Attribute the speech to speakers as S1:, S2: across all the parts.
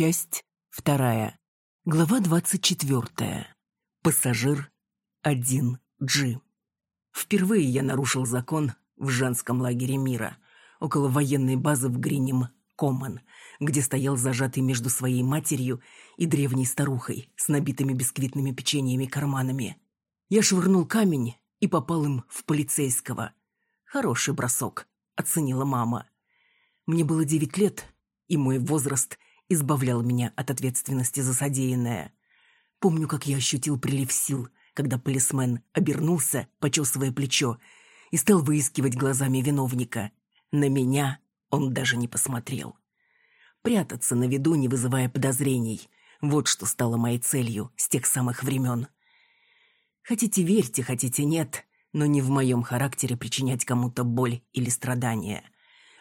S1: Часть вторая. Глава двадцать четвертая. Пассажир 1G. Впервые я нарушил закон в женском лагере мира, около военной базы в Гринем Коммон, где стоял зажатый между своей матерью и древней старухой с набитыми бисквитными печеньями карманами. Я швырнул камень и попал им в полицейского. Хороший бросок, оценила мама. Мне было девять лет, и мой возраст избавлял меня от ответственности за содеянное. Помню, как я ощутил прилив сил, когда полисмен обернулся, почесывая плечо, и стал выискивать глазами виновника. На меня он даже не посмотрел. Прятаться на виду, не вызывая подозрений. Вот что стало моей целью с тех самых времен. Хотите верьте, хотите нет, но не в моем характере причинять кому-то боль или страдания.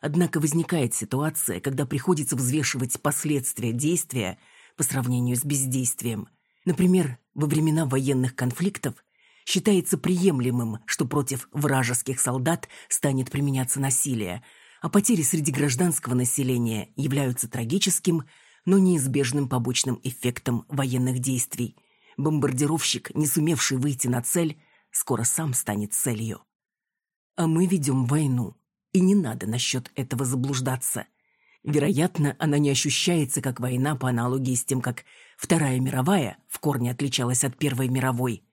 S1: Однако возникает ситуация, когда приходится взвешивать последствия действия по сравнению с бездействием. Например, во времена военных конфликтов считается приемлемым, что против вражеских солдат станет применяться насилие, а потери среди гражданского населения являются трагическим, но неизбежным побочным эффектом военных действий. Бомбардировщик, не сумевший выйти на цель, скоро сам станет целью. А мы ведем войну, и не надо насчет этого заблуждаться. Вероятно, она не ощущается как война по аналогии с тем, как Вторая мировая в корне отличалась от Первой мировой.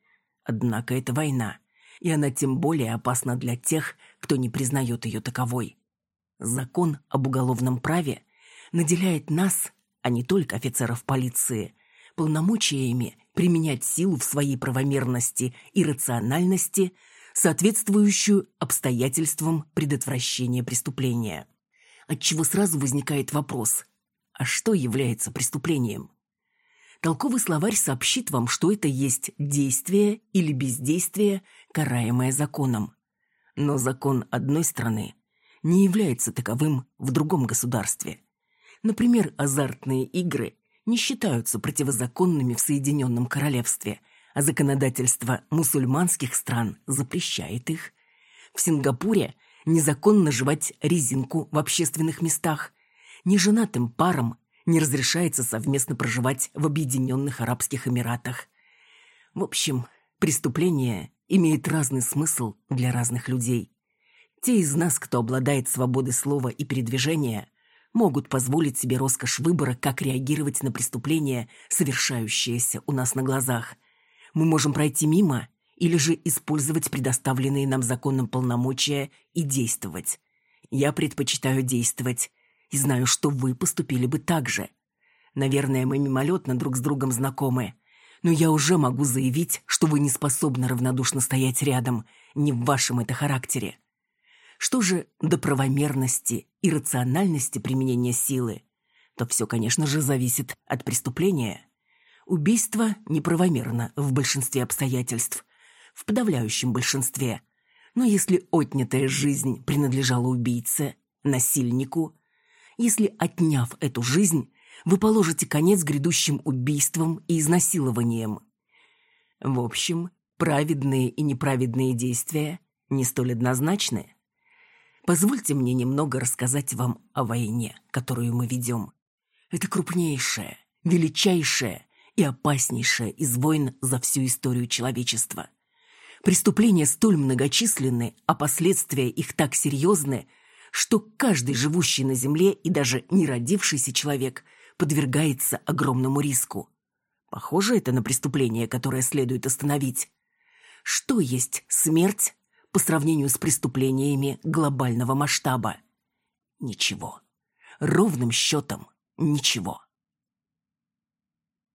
S1: Однако это война, и она тем более опасна для тех, кто не признает ее таковой. Закон об уголовном праве наделяет нас, а не только офицеров полиции, полномочиями применять силу в своей правомерности и рациональности, соответствующую обстоятельствам предотвращения преступления. Отчего сразу возникает вопрос, а что является преступлением? Толковый словарь сообщит вам, что это есть действие или бездействие, караемое законом. Но закон одной страны не является таковым в другом государстве. Например, азартные игры не считаются противозаконными в Соединенном Королевстве, а законодательство мусульманских стран запрещает их. В Сингапуре незаконно жевать резинку в общественных местах. Неженатым парам не разрешается совместно проживать в Объединенных Арабских Эмиратах. В общем, преступление имеет разный смысл для разных людей. Те из нас, кто обладает свободой слова и передвижения, могут позволить себе роскошь выбора, как реагировать на преступление, совершающееся у нас на глазах. Мы можем пройти мимо или же использовать предоставленные нам законом полномочия и действовать. Я предпочитаю действовать и знаю, что вы поступили бы так же. Наверное, мы мимолетно друг с другом знакомы, но я уже могу заявить, что вы не способны равнодушно стоять рядом, не в вашем это характере. Что же до правомерности и рациональности применения силы, то все, конечно же, зависит от преступления. Убийство неправомерно в большинстве обстоятельств, в подавляющем большинстве. Но если отнятая жизнь принадлежала убийце, насильнику, если, отняв эту жизнь, вы положите конец грядущим убийствам и изнасилованиям. В общем, праведные и неправедные действия не столь однозначны. Позвольте мне немного рассказать вам о войне, которую мы ведем. Это крупнейшая, величайшая и опаснейшая из войн за всю историю человечества. Преступления столь многочисленны, а последствия их так серьезны, что каждый живущий на земле и даже не родившийся человек подвергается огромному риску. Похоже это на преступление, которое следует остановить. Что есть смерть по сравнению с преступлениями глобального масштаба? Ничего. Ровным счетом ничего.